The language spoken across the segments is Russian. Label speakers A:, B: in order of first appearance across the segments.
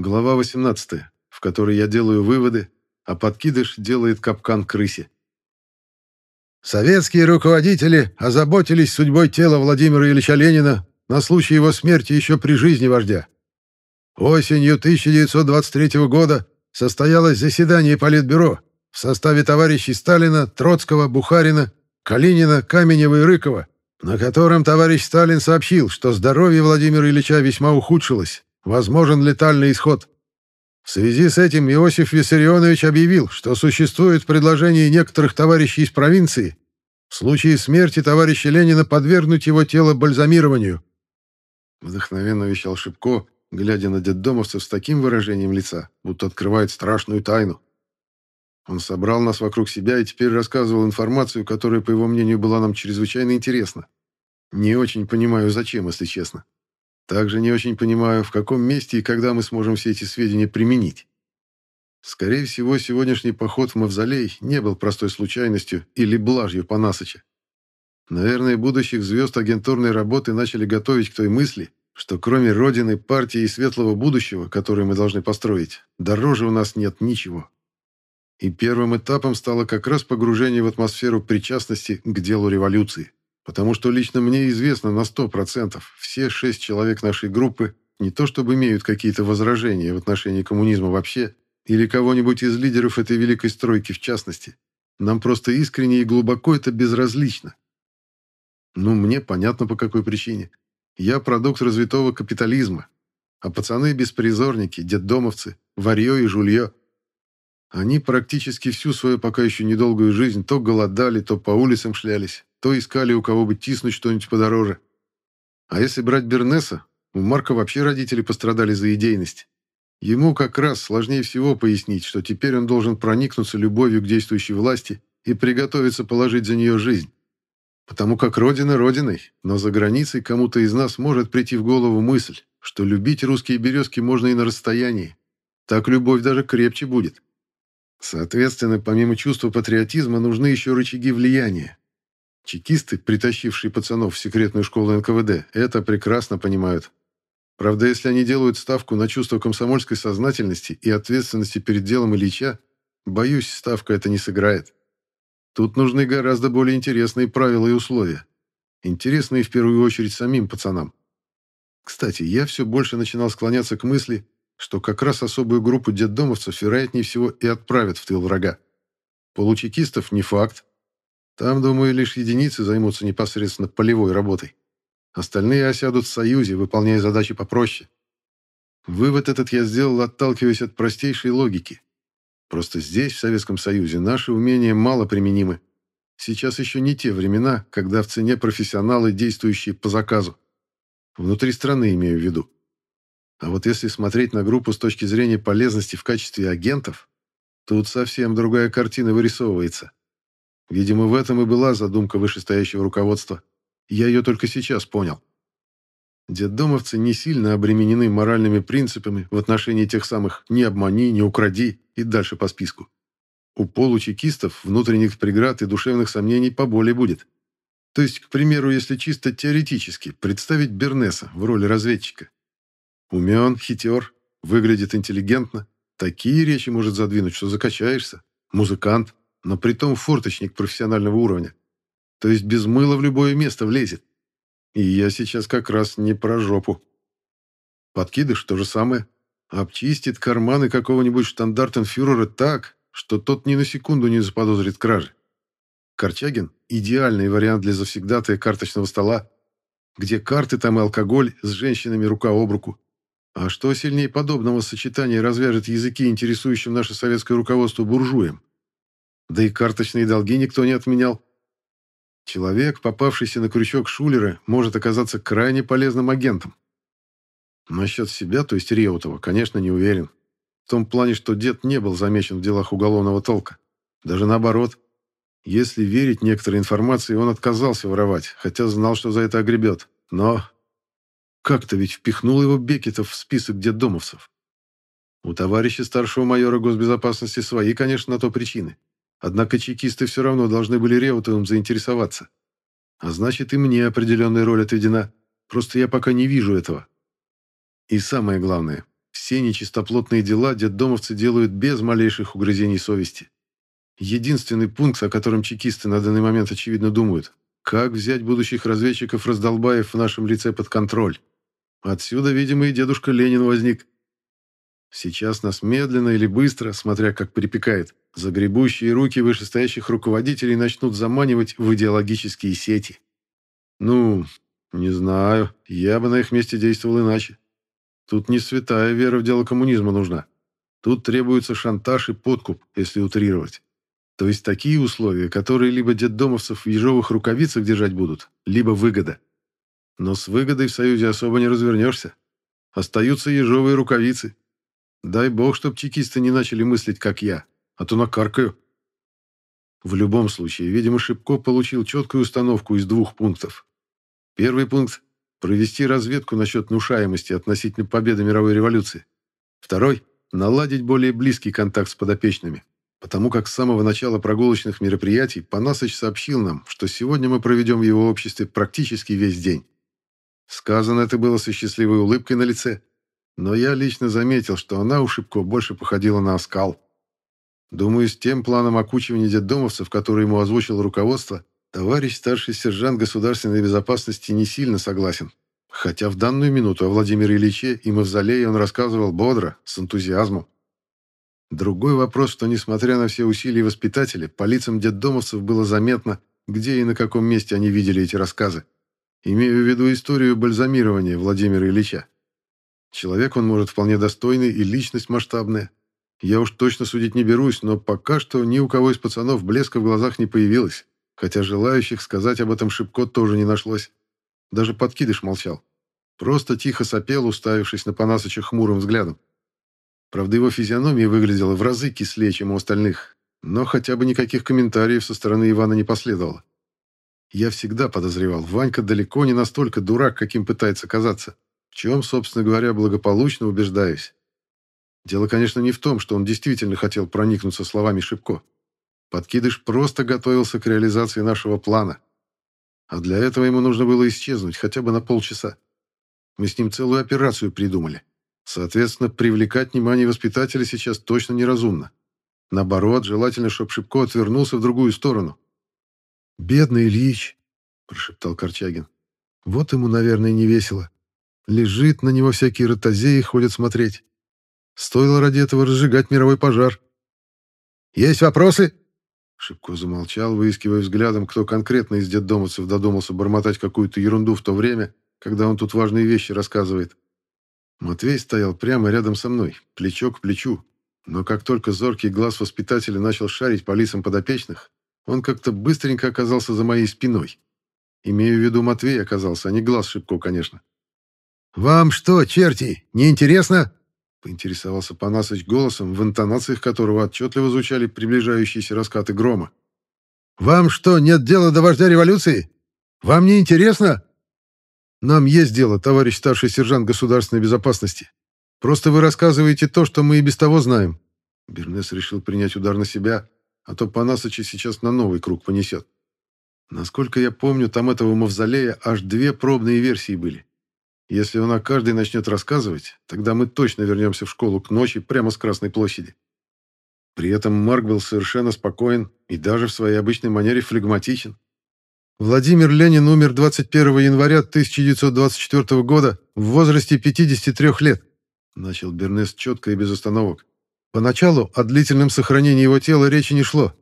A: Глава 18, в которой я делаю выводы, а подкидыш делает капкан крысе.
B: Советские руководители озаботились судьбой тела Владимира Ильича Ленина на случай его смерти еще при жизни вождя. Осенью 1923 года состоялось заседание Политбюро в составе товарищей Сталина, Троцкого, Бухарина, Калинина, Каменева и Рыкова, на котором товарищ Сталин сообщил, что здоровье Владимира Ильича весьма ухудшилось, возможен летальный исход. В связи с этим Иосиф Виссарионович объявил, что существует предложение некоторых товарищей из провинции в случае смерти товарища Ленина подвергнуть его тело бальзамированию.
A: Вдохновенно вещал Шипко, глядя на детдомовцев с таким выражением лица, будто открывает страшную тайну. Он собрал нас вокруг себя и теперь рассказывал информацию, которая, по его мнению, была нам чрезвычайно интересна. Не очень понимаю, зачем, если честно. Также не очень понимаю, в каком месте и когда мы сможем все эти сведения применить. Скорее всего, сегодняшний поход в Мавзолей не был простой случайностью или блажью по Насыча. Наверное, будущих звезд агентурной работы начали готовить к той мысли, что кроме Родины, партии и светлого будущего, которое мы должны построить, дороже у нас нет ничего. И первым этапом стало как раз погружение в атмосферу причастности к делу революции. Потому что лично мне известно на 100%, все шесть человек нашей группы не то чтобы имеют какие-то возражения в отношении коммунизма вообще, или кого-нибудь из лидеров этой великой стройки в частности. Нам просто искренне и глубоко это безразлично. Ну, мне понятно по какой причине. Я продукт развитого капитализма, а пацаны беспризорники, детдомовцы, варьё и жульё. Они практически всю свою пока еще недолгую жизнь то голодали, то по улицам шлялись, то искали у кого бы тиснуть что-нибудь подороже. А если брать Бернеса, у Марка вообще родители пострадали за идейность. Ему как раз сложнее всего пояснить, что теперь он должен проникнуться любовью к действующей власти и приготовиться положить за нее жизнь. Потому как Родина Родиной, но за границей кому-то из нас может прийти в голову мысль, что любить русские березки можно и на расстоянии. Так любовь даже крепче будет. Соответственно, помимо чувства патриотизма, нужны еще рычаги влияния. Чекисты, притащившие пацанов в секретную школу НКВД, это прекрасно понимают. Правда, если они делают ставку на чувство комсомольской сознательности и ответственности перед делом Ильича, боюсь, ставка это не сыграет. Тут нужны гораздо более интересные правила и условия. Интересные в первую очередь самим пацанам. Кстати, я все больше начинал склоняться к мысли, что как раз особую группу детдомовцев вероятнее всего и отправят в тыл врага. Получекистов не факт. Там, думаю, лишь единицы займутся непосредственно полевой работой. Остальные осядут в Союзе, выполняя задачи попроще. Вывод этот я сделал, отталкиваясь от простейшей логики. Просто здесь, в Советском Союзе, наши умения мало применимы. Сейчас еще не те времена, когда в цене профессионалы, действующие по заказу. Внутри страны имею в виду. А вот если смотреть на группу с точки зрения полезности в качестве агентов, тут совсем другая картина вырисовывается. Видимо, в этом и была задумка вышестоящего руководства. Я ее только сейчас понял. Детдомовцы не сильно обременены моральными принципами в отношении тех самых «не обмани», «не укради» и дальше по списку. У получекистов внутренних преград и душевных сомнений поболее будет. То есть, к примеру, если чисто теоретически представить Бернеса в роли разведчика. Умен, хитер, выглядит интеллигентно, такие речи может задвинуть, что закачаешься. Музыкант, но притом форточник профессионального уровня. То есть без мыла в любое место влезет. И я сейчас как раз не про жопу. Подкидыш то же самое. Обчистит карманы какого-нибудь штандартенфюрера так, что тот ни на секунду не заподозрит кражи. Корчагин – идеальный вариант для завсегдатая карточного стола, где карты там и алкоголь с женщинами рука об руку. А что сильнее подобного сочетания развяжет языки интересующим наше советское руководство буржуям? Да и карточные долги никто не отменял. Человек, попавшийся на крючок Шулера, может оказаться крайне полезным агентом. Насчет себя, то есть Реутова, конечно, не уверен. В том плане, что дед не был замечен в делах уголовного толка. Даже наоборот. Если верить некоторой информации, он отказался воровать, хотя знал, что за это огребет. Но как-то ведь впихнул его Бекетов в список детдомовцев. У товарища старшего майора госбезопасности свои, конечно, на то причины. Однако чекисты все равно должны были Реутовым заинтересоваться. А значит, и мне определенная роль отведена. Просто я пока не вижу этого. И самое главное, все нечистоплотные дела детдомовцы делают без малейших угрызений совести. Единственный пункт, о котором чекисты на данный момент очевидно думают, как взять будущих разведчиков-раздолбаев в нашем лице под контроль. Отсюда, видимо, и дедушка Ленин возник. Сейчас нас медленно или быстро, смотря как припекает, загребущие руки вышестоящих руководителей начнут заманивать в идеологические сети. Ну, не знаю, я бы на их месте действовал иначе. Тут не святая вера в дело коммунизма нужна. Тут требуется шантаж и подкуп, если утрировать. То есть такие условия, которые либо детдомовцев в ежовых рукавицах держать будут, либо выгода. Но с выгодой в Союзе особо не развернешься. Остаются ежовые рукавицы, Дай бог, чтоб чекисты не начали мыслить, как я, а то накаркаю. В любом случае, видимо, Шипко получил четкую установку из двух пунктов. Первый пункт – провести разведку насчет внушаемости относительно победы мировой революции. Второй – наладить более близкий контакт с подопечными, потому как с самого начала прогулочных мероприятий Панасыч сообщил нам, что сегодня мы проведем в его обществе практически весь день. Сказано это было со счастливой улыбкой на лице, но я лично заметил, что она у Шибко больше походила на оскал. Думаю, с тем планом окучивания детдомовцев, который ему озвучил руководство, товарищ старший сержант государственной безопасности не сильно согласен. Хотя в данную минуту о Владимире Ильиче и Мавзолее он рассказывал бодро, с энтузиазмом. Другой вопрос, что, несмотря на все усилия воспитателя, по лицам детдомовцев было заметно, где и на каком месте они видели эти рассказы. Имею в виду историю бальзамирования Владимира Ильича. Человек он, может, вполне достойный и личность масштабная. Я уж точно судить не берусь, но пока что ни у кого из пацанов блеска в глазах не появилось, хотя желающих сказать об этом Шибко тоже не нашлось. Даже подкидыш молчал. Просто тихо сопел, уставившись на Панасыча хмурым взглядом. Правда, его физиономия выглядела в разы кислее, чем у остальных, но хотя бы никаких комментариев со стороны Ивана не последовало. Я всегда подозревал, Ванька далеко не настолько дурак, каким пытается казаться. В чем, собственно говоря, благополучно убеждаюсь. Дело, конечно, не в том, что он действительно хотел проникнуться словами Шибко. Подкидыш просто готовился к реализации нашего плана. А для этого ему нужно было исчезнуть хотя бы на полчаса. Мы с ним целую операцию придумали. Соответственно, привлекать внимание воспитателя сейчас точно неразумно. Наоборот, желательно, чтобы Шибко отвернулся в другую сторону. «Бедный Ильич», — прошептал Корчагин. «Вот ему, наверное, не весело. Лежит на него всякие ротозеи, ходят смотреть. Стоило ради этого разжигать мировой пожар. «Есть вопросы?» Шибко замолчал, выискивая взглядом, кто конкретно из детдомовцев додумался бормотать какую-то ерунду в то время, когда он тут важные вещи рассказывает. Матвей стоял прямо рядом со мной, плечо к плечу, но как только зоркий глаз воспитателя начал шарить по лицам подопечных, он как-то быстренько оказался за моей спиной. Имею в виду Матвей оказался, а не глаз Шибко, конечно. «Вам что, черти, не интересно?» — поинтересовался Панасыч голосом, в интонациях которого отчетливо звучали приближающиеся раскаты грома. «Вам что, нет дела до вождя революции? Вам не интересно?» «Нам есть дело, товарищ старший сержант государственной безопасности. Просто вы рассказываете то, что мы и без того знаем». Бернес решил принять удар на себя, а то Панасыча сейчас на новый круг понесет. Насколько я помню, там этого мавзолея аж две пробные версии были. Если он о каждой начнет рассказывать, тогда мы точно вернемся в школу к ночи прямо с Красной площади. При этом Марк был совершенно спокоен и даже в своей обычной манере флегматичен. Владимир Ленин умер 21 января 1924 года в возрасте 53 лет, начал Бернес четко и без остановок. Поначалу о длительном сохранении его тела речи не шло.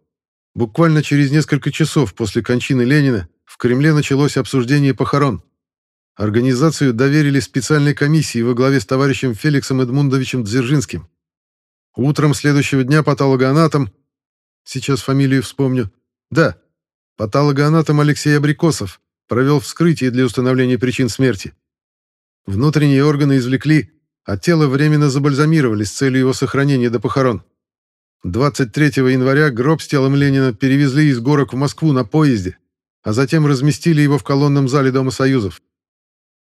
A: Буквально через несколько часов после кончины Ленина в Кремле началось обсуждение похорон. Организацию доверили специальной комиссии во главе с товарищем Феликсом Эдмундовичем Дзержинским. Утром следующего дня патологоанатом... Сейчас фамилию вспомню. Да, патологоанатом Алексей Абрикосов провел вскрытие для установления причин смерти. Внутренние органы извлекли, а тело временно забальзамировали с целью его сохранения до похорон. 23 января гроб с телом Ленина перевезли из горок в Москву на поезде, а затем разместили его в колонном зале Дома Союзов.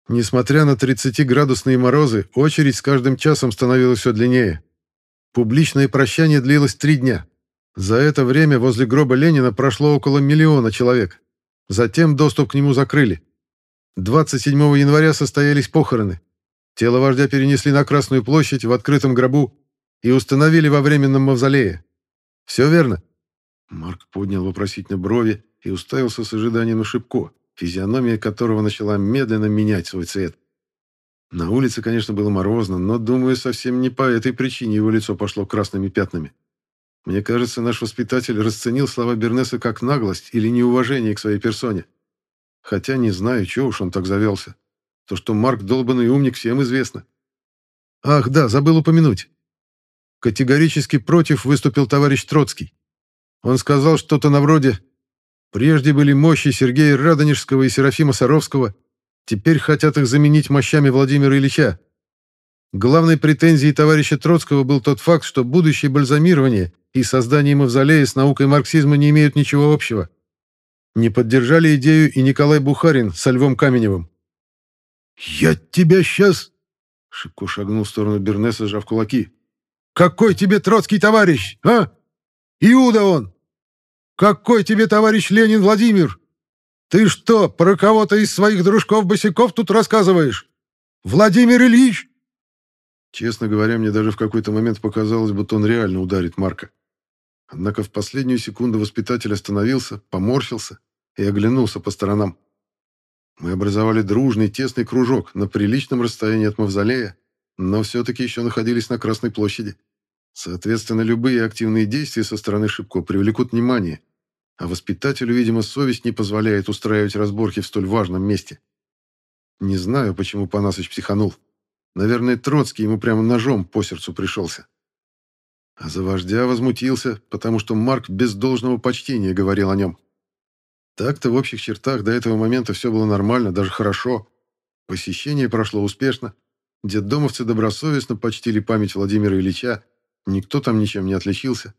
A: Несмотря на 30-градусные морозы, очередь с каждым часом становилась все длиннее. Публичное прощание длилось три дня. За это время возле гроба Ленина прошло около миллиона человек. Затем доступ к нему закрыли. 27 января состоялись похороны.
B: Тело вождя перенесли на Красную площадь в открытом гробу и установили во временном мавзолее. Все верно?»
A: Марк поднял вопросительно брови и уставился с ожиданием на Шибко, физиономия которого начала медленно менять свой цвет. На улице, конечно, было морозно, но, думаю, совсем не по этой причине его лицо пошло красными пятнами. Мне кажется, наш воспитатель расценил слова Бернеса как наглость или неуважение к своей персоне. Хотя не знаю, чего уж он так завелся. То, что Марк долбанный умник, всем известно.
B: Ах, да, забыл упомянуть. Категорически против выступил товарищ Троцкий. Он сказал что-то на вроде «Прежде были мощи Сергея Радонежского и Серафима Саровского, теперь хотят их заменить мощами Владимира Ильича». Главной претензией товарища Троцкого был тот факт, что будущее бальзамирование и создание мавзолея с наукой марксизма не имеют ничего общего. Не поддержали идею и Николай Бухарин со Львом Каменевым. «Я тебя сейчас...» Шибко шагнул в сторону Бернеса, сжав кулаки. «Какой тебе Троцкий товарищ, а? Иуда он! Какой тебе товарищ Ленин Владимир? Ты что, про кого-то из своих дружков-босиков тут рассказываешь? Владимир Ильич?»
A: Честно говоря, мне даже в какой-то момент показалось, будто он реально ударит Марка. Однако в последнюю секунду воспитатель остановился, поморщился и оглянулся по сторонам. Мы образовали дружный тесный кружок на приличном расстоянии от мавзолея, но все-таки еще находились на Красной площади. Соответственно, любые активные действия со стороны Шибко привлекут внимание, а воспитателю, видимо, совесть не позволяет устраивать разборки в столь важном месте. Не знаю, почему Панасыч психанул. Наверное, Троцкий ему прямо ножом по сердцу пришелся. А за вождя возмутился, потому что Марк без должного почтения говорил о нем. Так-то в общих чертах до этого момента все было нормально, даже хорошо. Посещение прошло успешно. Детдомовцы добросовестно почтили память Владимира Ильича. Никто там ничем не отличился.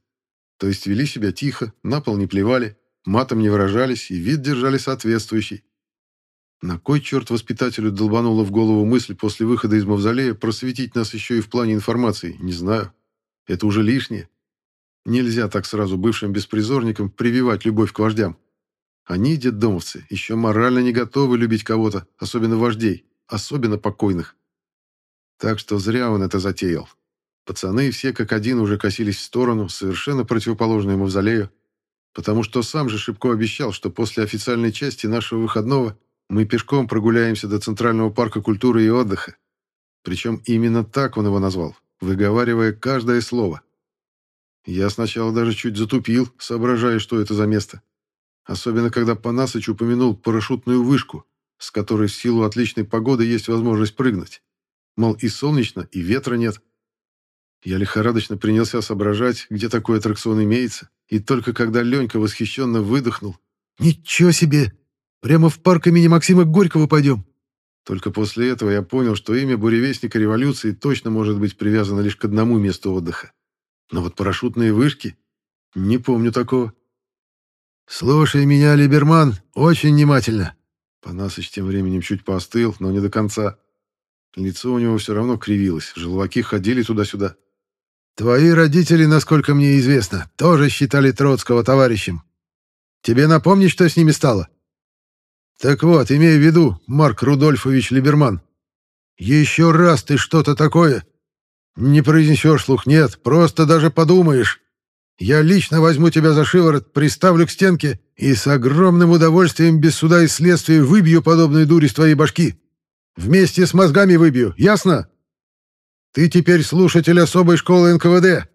A: То есть вели себя тихо, на пол не плевали, матом не выражались и вид держали соответствующий. На кой черт воспитателю долбанула в голову мысль после выхода из мавзолея просветить нас еще и в плане информации, не знаю. Это уже лишнее. Нельзя так сразу бывшим беспризорникам прививать любовь к вождям. Они, детдомовцы, еще морально не готовы любить кого-то, особенно вождей, особенно покойных. Так что зря он это затеял. Пацаны все как один уже косились в сторону, совершенно противоположную мавзолею, потому что сам же Шибко обещал, что после официальной части нашего выходного мы пешком прогуляемся до Центрального парка культуры и отдыха. Причем именно так он его назвал, выговаривая каждое слово. Я сначала даже чуть затупил, соображая, что это за место. Особенно, когда Панасыч упомянул парашютную вышку, с которой в силу отличной погоды есть возможность прыгнуть. Мол, и солнечно, и ветра нет. Я лихорадочно принялся соображать, где такой аттракцион имеется, и только когда Ленька восхищенно выдохнул «Ничего себе! Прямо в парк имени Максима Горького пойдем!» Только после этого я понял, что имя буревестника революции точно может быть привязано лишь к одному месту отдыха. Но вот парашютные вышки... Не помню такого.
B: «Слушай меня, Либерман, очень внимательно».
A: Панасыч тем временем чуть поостыл, но не до конца. Лицо у него все равно кривилось, желваки ходили туда-сюда.
B: «Твои родители, насколько мне известно, тоже считали Троцкого товарищем. Тебе напомнить, что с ними стало?» «Так вот, имея в виду, Марк Рудольфович Либерман, еще раз ты что-то такое не произнесешь слух, нет, просто даже подумаешь, я лично возьму тебя за шиворот, приставлю к стенке и с огромным удовольствием без суда и следствия выбью подобную дурь из твоей башки. Вместе с мозгами выбью, ясно? Ты теперь слушатель особой школы НКВД.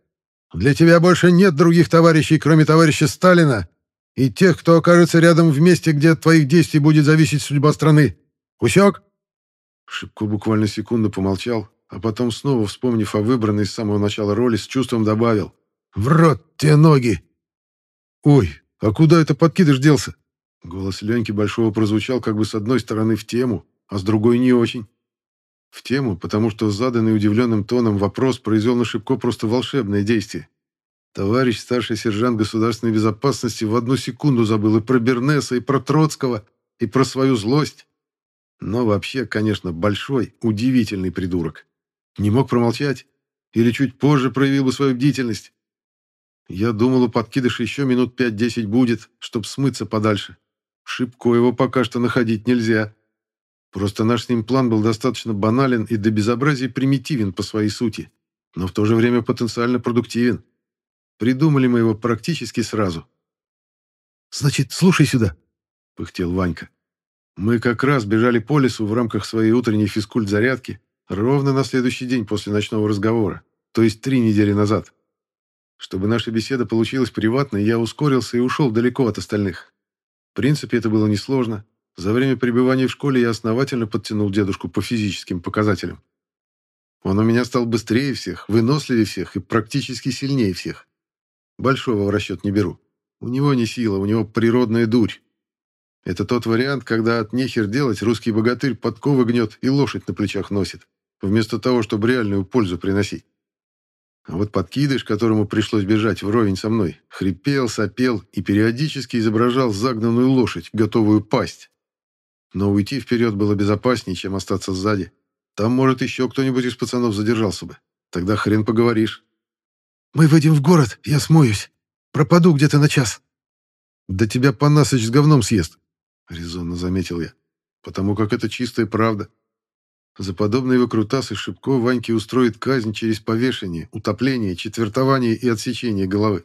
B: Для тебя больше нет других товарищей, кроме товарища Сталина и тех, кто окажется рядом в месте, где от твоих действий будет зависеть судьба страны. Усек?»
A: Шибко буквально секунду помолчал, а потом снова, вспомнив о выбранной с самого начала роли, с чувством добавил.
B: В рот те ноги!» «Ой, а куда это подкидыш делся?»
A: Голос Леньки Большого прозвучал как бы с одной стороны в тему, а с другой не очень. В тему, потому что заданный удивленным тоном вопрос произвел на Шибко просто волшебное действие. Товарищ старший сержант государственной безопасности в одну секунду забыл и про Бернеса, и про Троцкого, и про свою злость. Но вообще, конечно, большой, удивительный придурок. Не мог промолчать? Или чуть позже проявил бы свою бдительность? Я думал, у подкидыша еще минут пять-десять будет, чтоб смыться подальше. Шибко его пока что находить нельзя. Просто наш с ним план был достаточно банален и до безобразия примитивен по своей сути, но в то же время потенциально продуктивен. Придумали мы его практически сразу.
B: «Значит, слушай сюда», — пыхтел Ванька.
A: Мы как раз бежали по лесу в рамках своей утренней физкульт-зарядки ровно на следующий день после ночного разговора, то есть три недели назад. Чтобы наша беседа получилась приватной, я ускорился и ушел далеко от остальных. В принципе, это было несложно. За время пребывания в школе я основательно подтянул дедушку по физическим показателям. Он у меня стал быстрее всех, выносливее всех и практически сильнее всех. Большого в расчет не беру. У него не сила, у него природная дурь. Это тот вариант, когда от нехер делать русский богатырь подковы гнет и лошадь на плечах носит, вместо того, чтобы реальную пользу приносить. А вот подкидыш, которому пришлось бежать вровень со мной, хрипел, сопел и периодически изображал загнанную лошадь, готовую пасть. Но уйти вперед было безопаснее, чем остаться сзади. Там, может, еще кто-нибудь из пацанов задержался бы. Тогда хрен поговоришь.
B: «Мы выйдем в город, я смоюсь. Пропаду где-то на час».
A: «Да тебя Панасыч с говном съест», — резонно заметил я. «Потому как это чистая правда. За подобные выкрутасы Шибко Ваньке устроит казнь через повешение, утопление, четвертование и отсечение головы.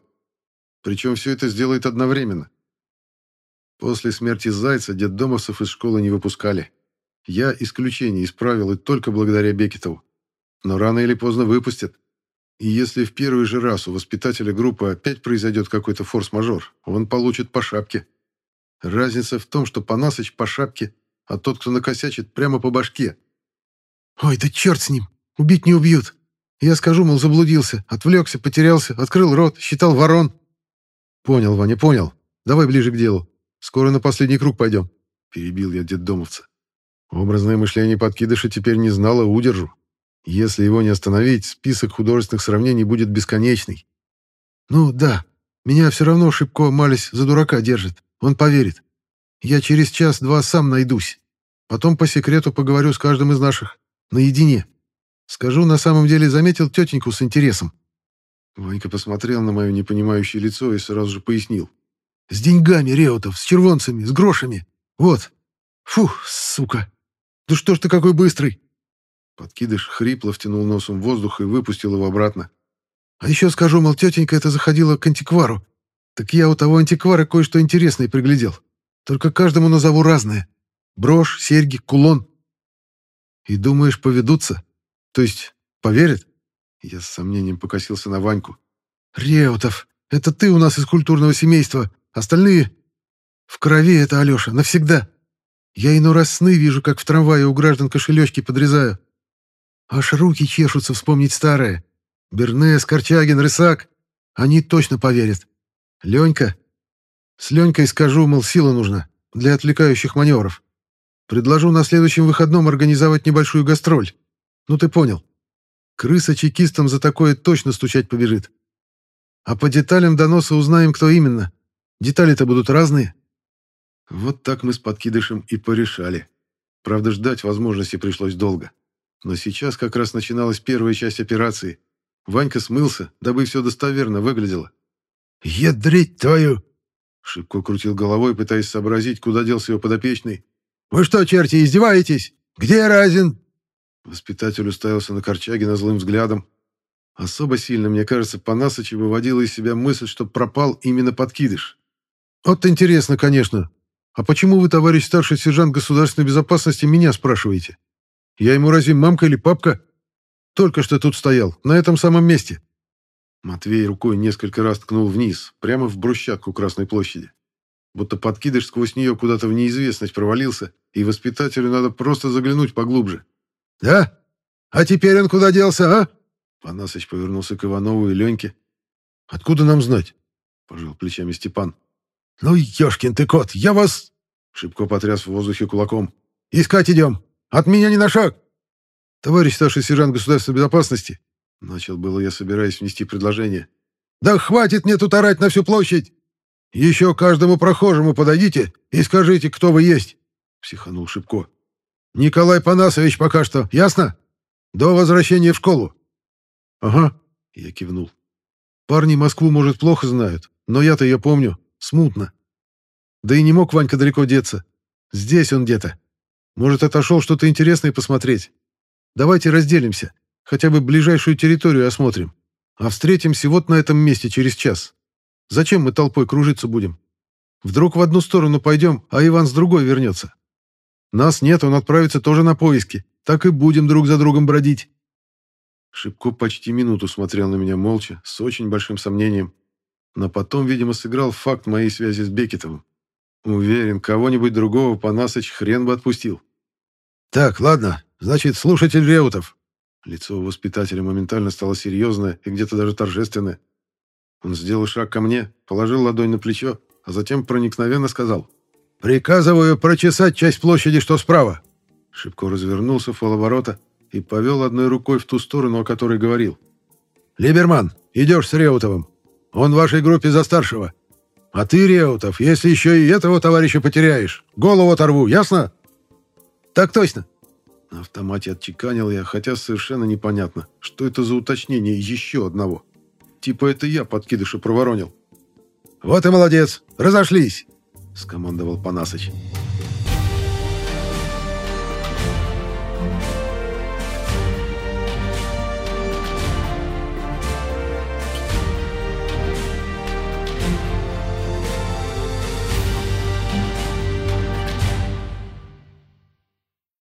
A: Причем все это сделает одновременно. После смерти Зайца детдомовцев из школы не выпускали. Я исключение исправил и только благодаря Бекетову. Но рано или поздно выпустят. И если в первый же раз у воспитателя группы опять произойдет какой-то форс-мажор, он получит по шапке. Разница в том, что Панасыч по шапке, а тот, кто накосячит, прямо по башке.
B: «Ой, да черт с ним! Убить не убьют! Я скажу, мол, заблудился, отвлекся, потерялся, открыл рот, считал ворон».
A: «Понял, Ваня, понял. Давай ближе к делу. Скоро на последний круг пойдем», — перебил я детдомовца. Образное мышление подкидыша теперь не знало удержу. Если его не остановить, список художественных сравнений будет бесконечный.
B: «Ну да, меня все равно Шибко Мались за дурака держит. Он поверит. Я через час-два сам найдусь. Потом по секрету поговорю с каждым из наших. Наедине. Скажу, на самом деле заметил тетеньку с интересом».
A: Ванька посмотрел на мое непонимающее лицо и сразу же пояснил.
B: «С деньгами, Реутов, с червонцами, с грошами. Вот. Фух, сука. Да что ж ты какой быстрый!»
A: Подкидыш хрипло втянул носом воздух и выпустил его обратно.
B: «А еще скажу, мол, тетенька это заходила к антиквару. Так я у того антиквара кое-что интересное приглядел. Только каждому назову разное. Брошь, серьги, кулон.
A: И думаешь, поведутся? То есть поверят?» Я с сомнением покосился на Ваньку.
B: «Реутов, это ты у нас из культурного семейства. Остальные...» «В крови это, Алеша, навсегда. Я иной раз сны вижу, как в трамвае у граждан кошелечки подрезаю. Аж руки чешутся вспомнить старое. Бернес, Корчагин, Рысак. Они точно поверят. Ленька. С Ленькой скажу, мол, сила нужна для отвлекающих маневров. Предложу на следующем выходном организовать небольшую гастроль. Ну ты понял. Крыса чекистам за такое точно стучать побежит. А по деталям доноса узнаем, кто именно. Детали-то будут разные.
A: Вот так мы с подкидышем и порешали. Правда, ждать возможности пришлось долго. Но сейчас как раз начиналась первая часть операции. Ванька смылся, дабы все достоверно выглядело.
B: «Ядрить твою!»
A: Шибко крутил головой, пытаясь сообразить, куда делся его подопечный.
B: «Вы что, черти, издеваетесь? Где Разин?»
A: Воспитатель уставился на Корчагина злым взглядом. Особо сильно, мне кажется, Панасыча выводила из себя мысль, что пропал именно подкидыш.
B: «Вот интересно, конечно. А почему вы, товарищ старший сержант государственной безопасности, меня спрашиваете? Я ему разве мамка или папка? Только что тут стоял, на этом самом месте».
A: Матвей рукой несколько раз ткнул вниз, прямо в брусчатку Красной площади. Будто подкидыш сквозь нее куда-то в неизвестность провалился, и воспитателю надо просто заглянуть поглубже.
B: «Да? А теперь он куда делся, а?»
A: Панасыч повернулся к Иванову и Леньке.
B: «Откуда нам знать?»
A: — пожал плечами Степан.
B: «Ну, ешкин ты кот, я вас...»
A: Шибко потряс в воздухе кулаком.
B: «Искать идем! От меня ни на шаг!» «Товарищ старший сержант государственной безопасности!»
A: Начал было я, собираясь внести предложение.
B: «Да хватит мне тут орать на всю площадь! Еще каждому прохожему подойдите и скажите, кто вы есть!» Психанул Шибко. «Николай Панасович пока что, ясно? До возвращения в школу!»
A: «Ага», — я кивнул.
B: «Парни Москву, может, плохо знают, но я-то ее помню. Смутно. Да и не мог Ванька далеко деться. Здесь он где-то. Может, отошел что-то интересное посмотреть. Давайте разделимся. Хотя бы ближайшую территорию осмотрим. А встретимся вот на этом месте через час. Зачем мы толпой кружиться будем? Вдруг в одну сторону пойдем, а Иван с другой вернется. Нас нет, он отправится тоже на поиски. Так и будем друг за другом бродить.
A: Шибко почти минуту смотрел на меня молча, с очень большим сомнением. Но потом, видимо, сыграл факт моей связи с Бекетовым. Уверен, кого-нибудь другого Панасыч хрен бы отпустил.
B: «Так, ладно, значит, слушатель Реутов».
A: Лицо воспитателя моментально стало серьезное и где-то даже торжественное. Он сделал шаг ко мне, положил ладонь на плечо, а затем проникновенно сказал.
B: «Приказываю прочесать часть площади, что справа».
A: Шибко развернулся в полоборота и повел одной рукой в ту сторону, о которой говорил.
B: «Либерман, идешь с Реутовым. Он в вашей группе за старшего. А ты, Реутов, если еще и этого товарища потеряешь, голову оторву, ясно?» «Так точно».
A: На автомате отчеканил я, хотя совершенно непонятно, что это за уточнение еще одного. Типа это я подкидыша проворонил.
B: «Вот и молодец! Разошлись!» — скомандовал Панасыч.
C: Thank